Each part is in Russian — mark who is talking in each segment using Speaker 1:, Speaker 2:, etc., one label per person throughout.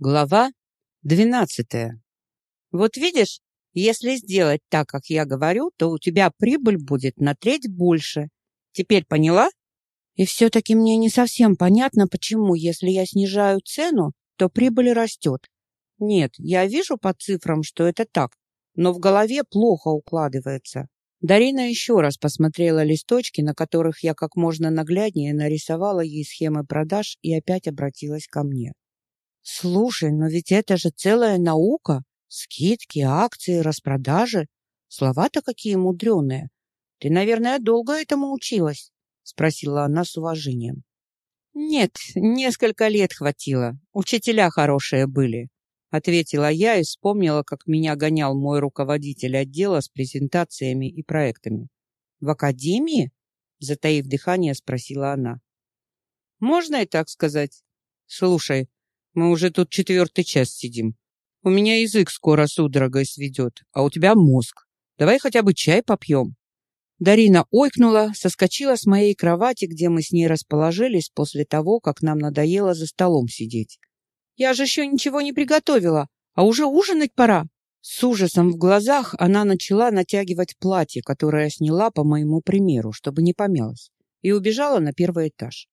Speaker 1: Глава двенадцатая. Вот видишь, если сделать так, как я говорю, то у тебя прибыль будет на треть больше. Теперь поняла? И все-таки мне не совсем понятно, почему, если я снижаю цену, то прибыль растет. Нет, я вижу по цифрам, что это так, но в голове плохо укладывается. Дарина еще раз посмотрела листочки, на которых я как можно нагляднее нарисовала ей схемы продаж и опять обратилась ко мне. Слушай, но ведь это же целая наука. Скидки, акции, распродажи. Слова-то какие мудреные. Ты, наверное, долго этому училась? Спросила она с уважением. Нет, несколько лет хватило. Учителя хорошие были. Ответила я и вспомнила, как меня гонял мой руководитель отдела с презентациями и проектами. В академии? Затаив дыхание, спросила она. Можно и так сказать. Слушай, мы уже тут четвертый час сидим. У меня язык скоро судорогой сведет, а у тебя мозг. Давай хотя бы чай попьем». Дарина ойкнула, соскочила с моей кровати, где мы с ней расположились после того, как нам надоело за столом сидеть. «Я же еще ничего не приготовила, а уже ужинать пора». С ужасом в глазах она начала натягивать платье, которое сняла по моему примеру, чтобы не помялось, и убежала на первый этаж.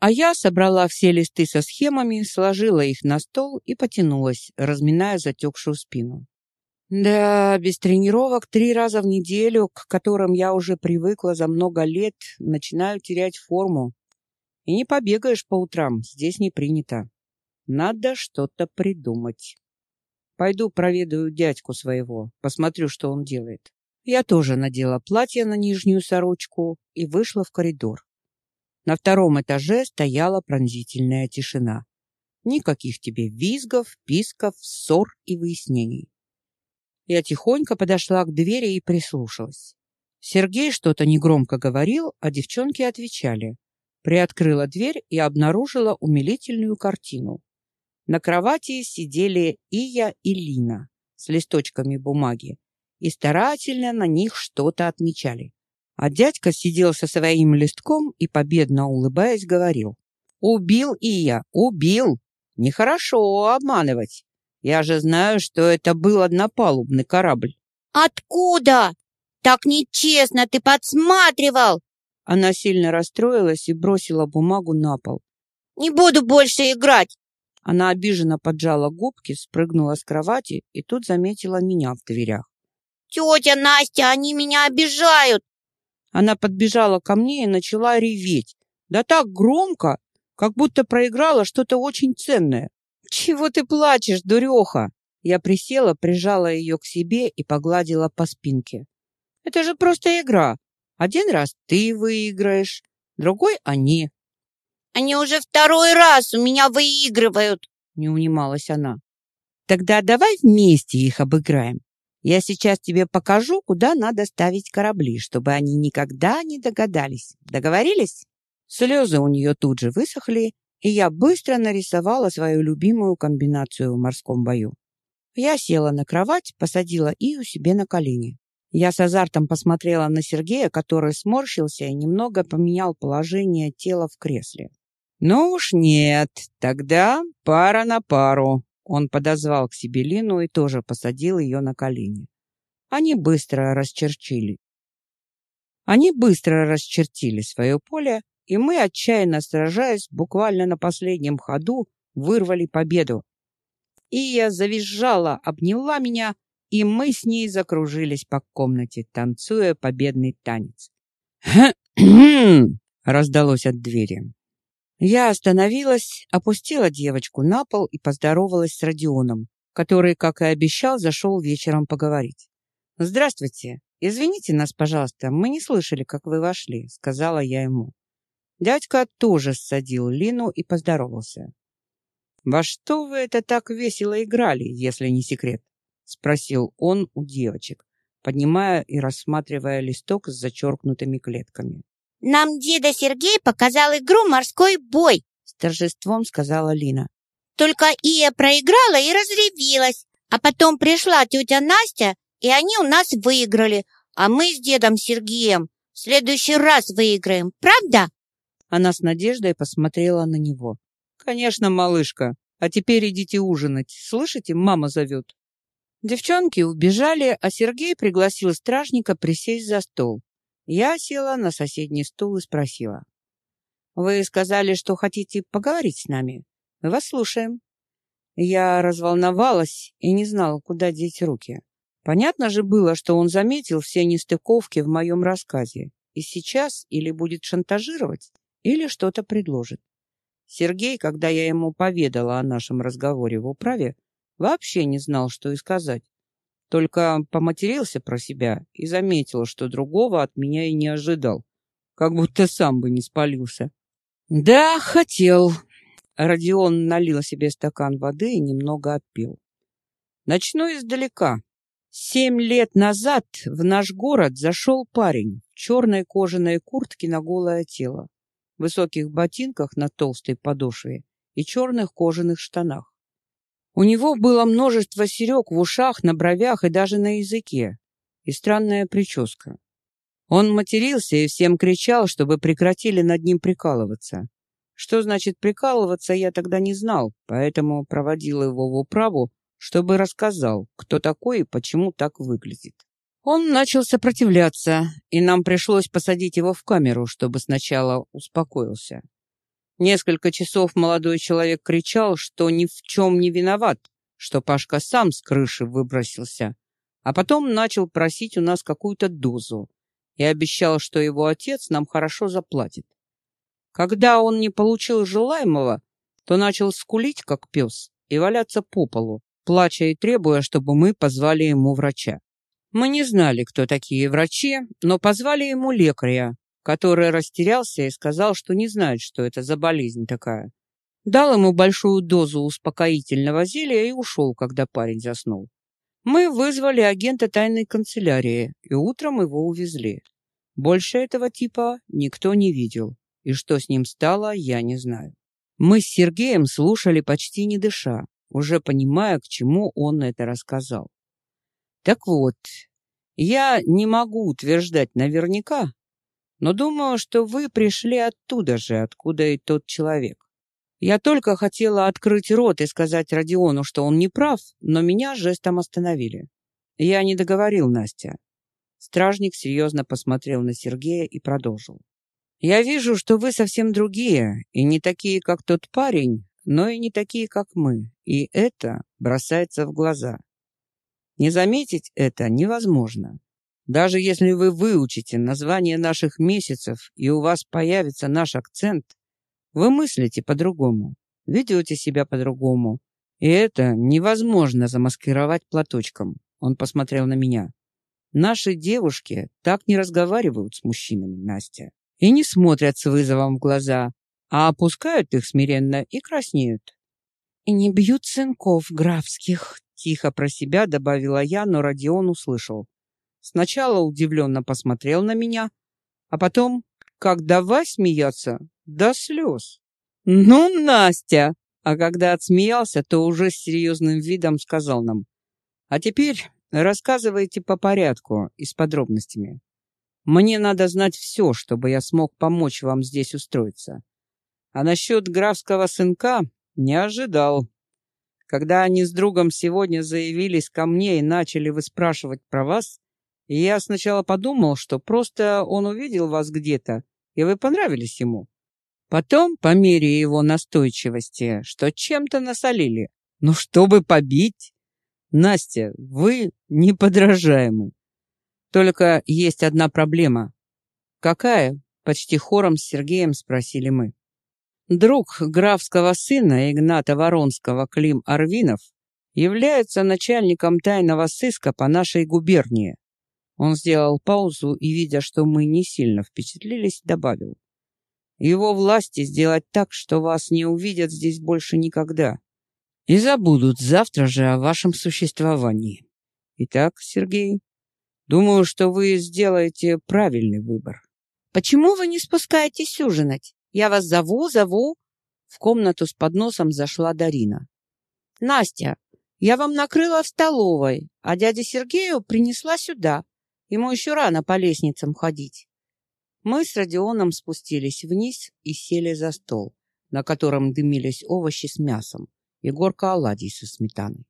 Speaker 1: А я собрала все листы со схемами, сложила их на стол и потянулась, разминая затекшую спину. Да, без тренировок три раза в неделю, к которым я уже привыкла за много лет, начинаю терять форму. И не побегаешь по утрам, здесь не принято. Надо что-то придумать. Пойду проведаю дядьку своего, посмотрю, что он делает. Я тоже надела платье на нижнюю сорочку и вышла в коридор. На втором этаже стояла пронзительная тишина. Никаких тебе визгов, писков, ссор и выяснений. Я тихонько подошла к двери и прислушалась. Сергей что-то негромко говорил, а девчонки отвечали. Приоткрыла дверь и обнаружила умилительную картину. На кровати сидели Ия и Лина с листочками бумаги и старательно на них что-то отмечали. А дядька сидел со своим листком и, победно улыбаясь, говорил. «Убил и я, убил! Нехорошо обманывать. Я же знаю, что это был однопалубный корабль».
Speaker 2: «Откуда? Так нечестно, ты подсматривал!»
Speaker 1: Она сильно расстроилась и бросила бумагу на пол.
Speaker 2: «Не буду больше играть!»
Speaker 1: Она обиженно поджала губки, спрыгнула с кровати и тут заметила меня в дверях.
Speaker 2: «Тетя Настя, они меня обижают!
Speaker 1: Она подбежала ко мне и начала реветь. Да так громко, как будто проиграла что-то очень ценное. «Чего ты плачешь, дуреха?» Я присела, прижала ее к себе и погладила по спинке. «Это же просто игра. Один раз ты выиграешь, другой — они».
Speaker 2: «Они уже второй раз у меня выигрывают», —
Speaker 1: не унималась она. «Тогда давай вместе их обыграем. Я сейчас тебе покажу, куда надо ставить корабли, чтобы они никогда не догадались. Договорились? Слезы у нее тут же высохли, и я быстро нарисовала свою любимую комбинацию в морском бою. Я села на кровать, посадила Ию себе на колени. Я с азартом посмотрела на Сергея, который сморщился и немного поменял положение тела в кресле. «Ну уж нет, тогда пара на пару», он подозвал к себе Лину и тоже посадил ее на колени. Они быстро расчерчили. Они быстро расчертили свое поле, и мы, отчаянно сражаясь, буквально на последнем ходу вырвали победу. И я завизжала, обняла меня, и мы с ней закружились по комнате, танцуя победный танец. раздалось от двери. Я остановилась, опустила девочку на пол и поздоровалась с Родионом, который, как и обещал, зашел вечером поговорить. «Здравствуйте. Извините нас, пожалуйста, мы не слышали, как вы вошли», — сказала я ему. Дядька тоже ссадил Лину и поздоровался. «Во что вы это так весело играли, если не секрет?» — спросил он у девочек, поднимая и рассматривая листок с зачеркнутыми клетками.
Speaker 2: Нам деда Сергей показал игру «Морской бой», — с торжеством сказала Лина. Только Ия проиграла и разревелась, а потом пришла тетя Настя, и они у нас выиграли, а мы с дедом Сергеем в следующий раз выиграем, правда?
Speaker 1: Она с надеждой посмотрела на него. «Конечно, малышка, А теперь идите ужинать. Слышите, мама зовет. Девчонки убежали, а Сергей пригласил стражника присесть за стол. Я села на соседний стул и спросила. «Вы сказали, что хотите поговорить с нами? Мы вас слушаем». Я разволновалась и не знала, куда деть руки. Понятно же было, что он заметил все нестыковки в моем рассказе и сейчас или будет шантажировать, или что-то предложит. Сергей, когда я ему поведала о нашем разговоре в управе, Вообще не знал, что и сказать. Только поматерился про себя и заметил, что другого от меня и не ожидал. Как будто сам бы не спалился. «Да, хотел». Родион налил себе стакан воды и немного отпил. «Начну издалека. Семь лет назад в наш город зашел парень в черной кожаной куртке на голое тело, высоких ботинках на толстой подошве и черных кожаных штанах. У него было множество серег в ушах, на бровях и даже на языке. И странная прическа. Он матерился и всем кричал, чтобы прекратили над ним прикалываться. Что значит прикалываться, я тогда не знал, поэтому проводил его в управу, чтобы рассказал, кто такой и почему так выглядит. Он начал сопротивляться, и нам пришлось посадить его в камеру, чтобы сначала успокоился. Несколько часов молодой человек кричал, что ни в чем не виноват, что Пашка сам с крыши выбросился, а потом начал просить у нас какую-то дозу и обещал, что его отец нам хорошо заплатит. Когда он не получил желаемого, то начал скулить, как пес, и валяться по полу, плача и требуя, чтобы мы позвали ему врача. Мы не знали, кто такие врачи, но позвали ему лекаря, который растерялся и сказал, что не знает, что это за болезнь такая. Дал ему большую дозу успокоительного зелья и ушел, когда парень заснул. Мы вызвали агента тайной канцелярии, и утром его увезли. Больше этого типа никто не видел, и что с ним стало, я не знаю. Мы с Сергеем слушали почти не дыша, уже понимая, к чему он это рассказал. Так вот, я не могу утверждать наверняка, но думаю, что вы пришли оттуда же, откуда и тот человек. Я только хотела открыть рот и сказать Родиону, что он не прав, но меня жестом остановили. Я не договорил, Настя. Стражник серьезно посмотрел на Сергея и продолжил. Я вижу, что вы совсем другие, и не такие, как тот парень, но и не такие, как мы, и это бросается в глаза. Не заметить это невозможно. Даже если вы выучите название наших месяцев и у вас появится наш акцент, вы мыслите по-другому, ведете себя по-другому. И это невозможно замаскировать платочком. Он посмотрел на меня. Наши девушки так не разговаривают с мужчинами, Настя. И не смотрят с вызовом в глаза, а опускают их смиренно и краснеют. И не бьют сынков графских, тихо про себя добавила я, но Родион услышал. Сначала удивленно посмотрел на меня, а потом, как давай смеяться, до слез. «Ну, Настя!» А когда отсмеялся, то уже с серьезным видом сказал нам. «А теперь рассказывайте по порядку и с подробностями. Мне надо знать все, чтобы я смог помочь вам здесь устроиться. А насчет графского сынка не ожидал. Когда они с другом сегодня заявились ко мне и начали выспрашивать про вас, я сначала подумал, что просто он увидел вас где-то, и вы понравились ему. Потом, по мере его настойчивости, что чем-то насолили. Ну, чтобы побить. Настя, вы неподражаемы. Только есть одна проблема. Какая? Почти хором с Сергеем спросили мы. Друг графского сына Игната Воронского Клим Арвинов является начальником тайного сыска по нашей губернии. Он сделал паузу и, видя, что мы не сильно впечатлились, добавил. Его власти сделать так, что вас не увидят здесь больше никогда. И забудут завтра же о вашем существовании. Итак, Сергей, думаю, что вы сделаете правильный выбор.
Speaker 2: Почему вы не спускаетесь ужинать? Я вас зову, зову.
Speaker 1: В комнату с подносом зашла Дарина.
Speaker 2: Настя, я вам накрыла в столовой, а дядя Сергею принесла сюда. Ему еще рано по лестницам ходить.
Speaker 1: Мы с Родионом спустились вниз и сели за стол, на котором дымились овощи с мясом, и горка оладий со сметаной.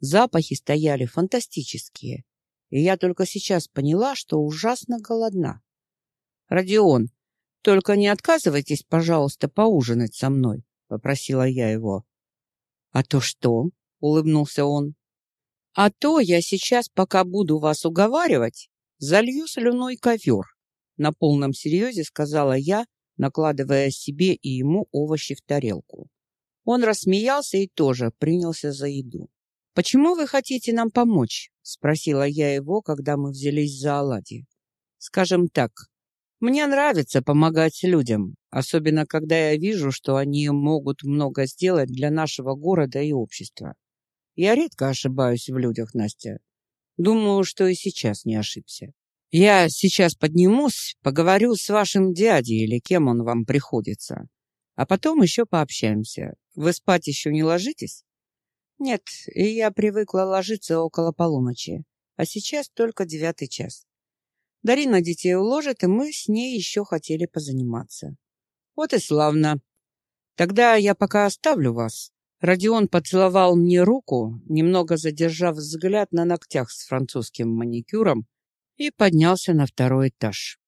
Speaker 1: Запахи стояли фантастические, и я только сейчас поняла, что ужасно голодна. «Родион, только не отказывайтесь, пожалуйста, поужинать со мной», — попросила я его. «А то что?» — улыбнулся он. «А то я сейчас, пока буду вас уговаривать, залью слюной ковер», — на полном серьезе сказала я, накладывая себе и ему овощи в тарелку. Он рассмеялся и тоже принялся за еду. «Почему вы хотите нам помочь?» — спросила я его, когда мы взялись за оладьи. «Скажем так, мне нравится помогать людям, особенно когда я вижу, что они могут много сделать для нашего города и общества. Я редко ошибаюсь в людях, Настя. Думаю, что и сейчас не ошибся. Я сейчас поднимусь, поговорю с вашим дядей или кем он вам приходится. А потом еще пообщаемся. Вы спать еще не ложитесь? Нет, я привыкла ложиться около полуночи, а сейчас только девятый час. Дарина детей уложит, и мы с ней еще хотели позаниматься. Вот и славно. Тогда я пока оставлю вас. Родион поцеловал мне руку, немного задержав взгляд на ногтях с французским маникюром, и поднялся на второй этаж.